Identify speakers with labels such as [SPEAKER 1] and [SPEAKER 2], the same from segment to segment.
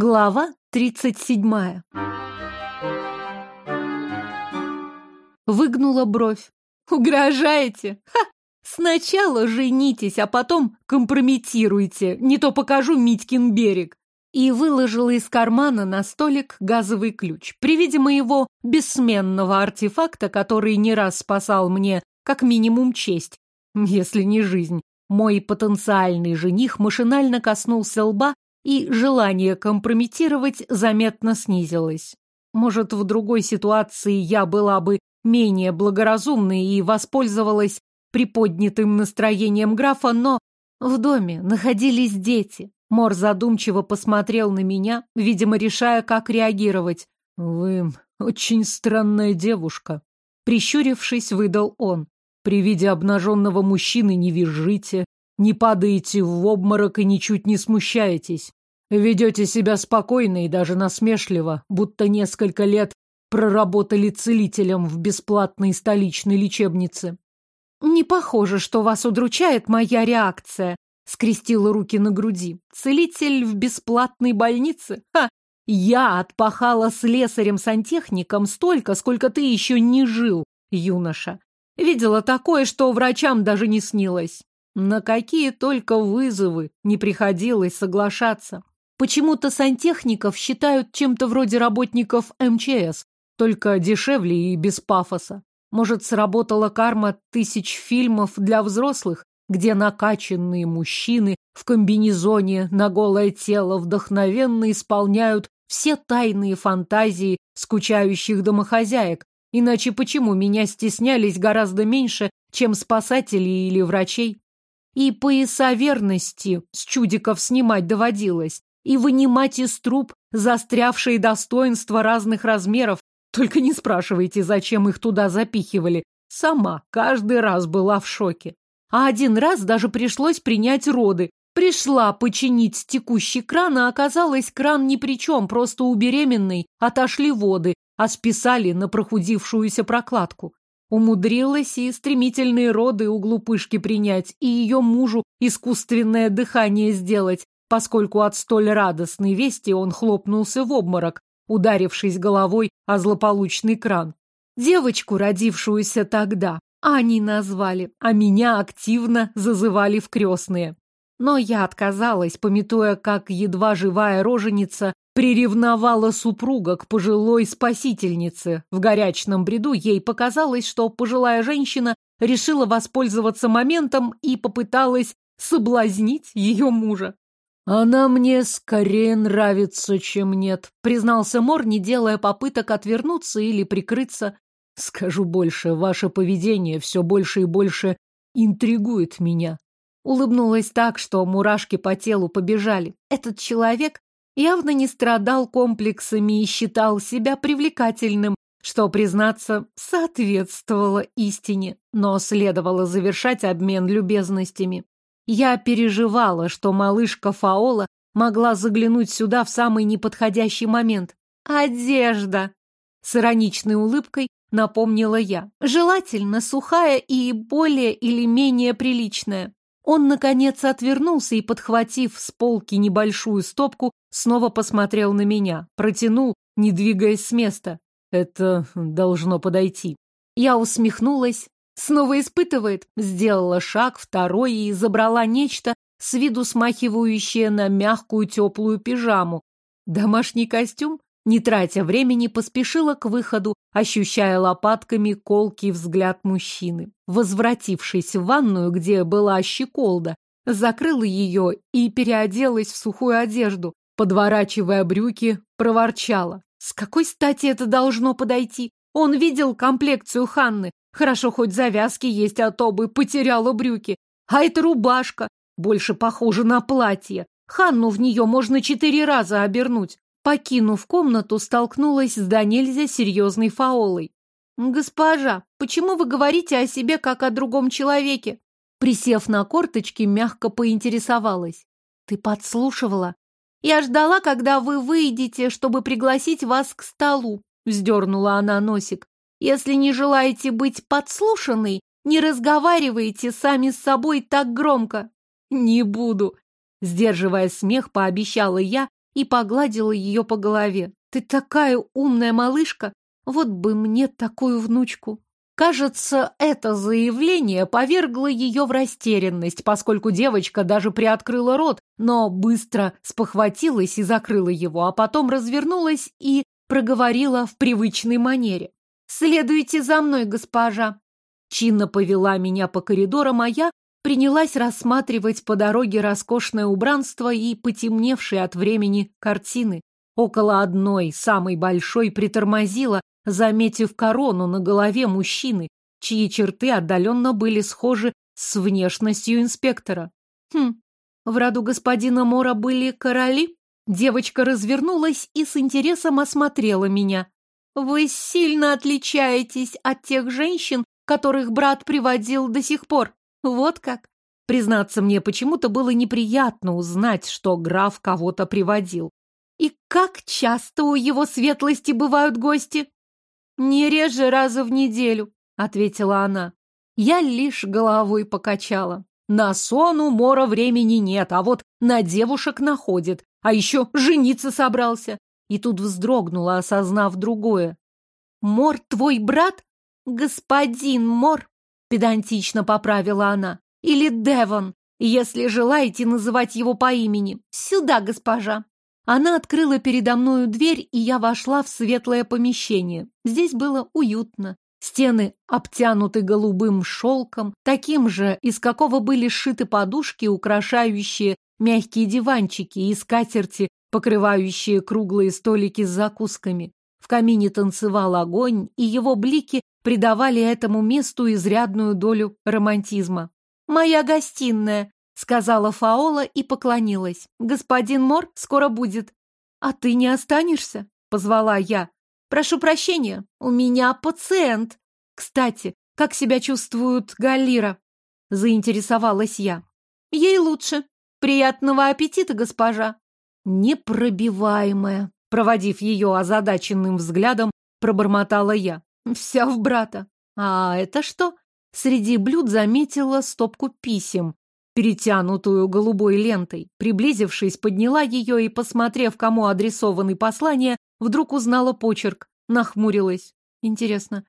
[SPEAKER 1] Глава тридцать седьмая. Выгнула бровь. Угрожаете? Ха! Сначала женитесь, а потом компрометируйте. Не то покажу Митькин берег. И выложила из кармана на столик газовый ключ. При виде моего бессменного артефакта, который не раз спасал мне как минимум честь, если не жизнь, мой потенциальный жених машинально коснулся лба, и желание компрометировать заметно снизилось. Может, в другой ситуации я была бы менее благоразумной и воспользовалась приподнятым настроением графа, но в доме находились дети. Мор задумчиво посмотрел на меня, видимо, решая, как реагировать. «Вы очень странная девушка», — прищурившись, выдал он. «При виде обнаженного мужчины не визжите, не падаете в обморок и ничуть не смущаетесь. Ведете себя спокойно и даже насмешливо, будто несколько лет проработали целителем в бесплатной столичной лечебнице.
[SPEAKER 2] «Не похоже, что вас удручает моя реакция», — скрестила руки на груди. «Целитель в бесплатной больнице? Ха! Я отпахала с слесарем-сантехником столько, сколько ты еще не жил, юноша. Видела такое, что врачам даже не снилось. На какие только вызовы не приходилось соглашаться. Почему-то сантехников считают чем-то вроде работников МЧС, только дешевле и без пафоса. Может, сработала карма тысяч фильмов для взрослых, где накачанные мужчины в комбинезоне на голое тело вдохновенно исполняют все тайные фантазии скучающих домохозяек. Иначе почему меня стеснялись гораздо меньше, чем спасателей или врачей? И пояса верности с чудиков снимать доводилось и вынимать из труб застрявшие достоинства разных размеров. Только не спрашивайте, зачем их туда запихивали. Сама каждый раз была в шоке. А один раз даже пришлось принять роды. Пришла починить текущий кран, а оказалось, кран ни при чем, просто у беременной отошли воды, а списали на прохудившуюся прокладку. Умудрилась и стремительные роды у глупышки принять, и ее мужу искусственное дыхание сделать, поскольку от столь радостной вести он хлопнулся в обморок, ударившись головой о злополучный кран. Девочку, родившуюся тогда, они назвали, а меня активно зазывали в крестные. Но я отказалась, пометуя, как едва живая роженица приревновала супруга к пожилой спасительнице. В горячном бреду ей показалось, что пожилая женщина решила воспользоваться моментом и попыталась соблазнить ее мужа.
[SPEAKER 1] «Она мне скорее нравится, чем нет», — признался Мор, не делая попыток отвернуться или прикрыться. «Скажу больше, ваше поведение все больше и больше интригует меня».
[SPEAKER 2] Улыбнулась так, что мурашки по телу побежали. Этот человек явно не страдал комплексами и считал себя привлекательным, что, признаться, соответствовало истине, но следовало завершать обмен любезностями. Я переживала, что малышка Фаола могла заглянуть сюда в самый неподходящий момент. «Одежда!» С ироничной улыбкой напомнила я. «Желательно сухая и более или менее приличная». Он, наконец, отвернулся и, подхватив с полки небольшую стопку, снова посмотрел на меня, протянул, не двигаясь с места.
[SPEAKER 1] «Это должно подойти».
[SPEAKER 2] Я усмехнулась, Снова испытывает. Сделала шаг, второй и забрала нечто, с виду смахивающее на мягкую теплую пижаму. Домашний костюм, не тратя времени, поспешила к выходу, ощущая лопатками колкий взгляд мужчины. Возвратившись в ванную, где была щеколда, закрыла ее и переоделась в сухую одежду, подворачивая брюки, проворчала. С какой стати это должно подойти? Он видел комплекцию Ханны, Хорошо, хоть завязки есть, а то бы потеряла брюки. А эта рубашка больше похожа на платье. Ханну в нее можно четыре раза обернуть. Покинув комнату, столкнулась с до нельзя серьезной фаолой. «Госпожа, почему вы говорите о себе, как о другом человеке?» Присев на корточки, мягко поинтересовалась. «Ты подслушивала?» «Я ждала, когда вы выйдете, чтобы пригласить вас к столу», — вздернула она носик. Если не желаете быть подслушанной, не разговаривайте сами с собой так громко. Не буду. Сдерживая смех, пообещала я
[SPEAKER 1] и погладила ее по голове. «Ты такая умная малышка! Вот бы мне такую внучку!» Кажется, это заявление повергло ее в растерянность, поскольку девочка даже приоткрыла рот, но быстро спохватилась и закрыла его, а потом развернулась и проговорила в привычной манере. «Следуйте за мной, госпожа!» Чинно повела меня по коридорам, а я принялась рассматривать по дороге роскошное убранство и потемневшие от времени картины. Около одной, самой большой, притормозила, заметив корону на голове мужчины, чьи черты отдаленно были схожи с внешностью инспектора. Хм, в роду господина Мора были короли? Девочка развернулась и с интересом осмотрела меня. Вы сильно отличаетесь от тех женщин, которых брат приводил до сих пор. Вот как. Признаться мне, почему-то было неприятно узнать, что граф кого-то приводил. И как часто у его светлости бывают гости? Не реже раза в неделю, ответила она. Я лишь головой покачала. На сон у Мора времени нет, а вот на девушек находит. А еще жениться собрался. И тут вздрогнула, осознав другое. Мор твой брат? Господин Мор, педантично поправила она. Или Девон, если желаете называть его по имени. Сюда, госпожа. Она открыла передо мною дверь, и я вошла в светлое помещение. Здесь было уютно. Стены обтянуты голубым шелком, таким же, из какого были сшиты подушки, украшающие мягкие диванчики и скатерти, покрывающие круглые столики с закусками. В камине танцевал огонь, и его блики придавали этому месту изрядную долю романтизма. «Моя гостиная», сказала Фаола и поклонилась. Господин Мор скоро будет. А ты не останешься? Позвала я. Прошу прощения, у меня пациент. Кстати, как себя чувствует Галира? Заинтересовалась я. Ей лучше. Приятного аппетита, госпожа. Непробиваемая. Проводив ее озадаченным взглядом, пробормотала я. Вся в брата. А это что? Среди блюд заметила стопку писем перетянутую голубой лентой. Приблизившись, подняла ее и, посмотрев, кому адресованы послания, вдруг узнала почерк, нахмурилась. Интересно,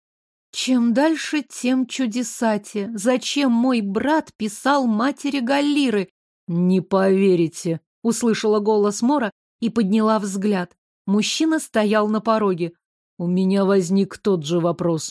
[SPEAKER 1] чем дальше, тем чудесатее. Зачем мой брат писал матери Галлиры? Не поверите, услышала голос Мора и подняла взгляд. Мужчина стоял на пороге. У меня возник тот же вопрос.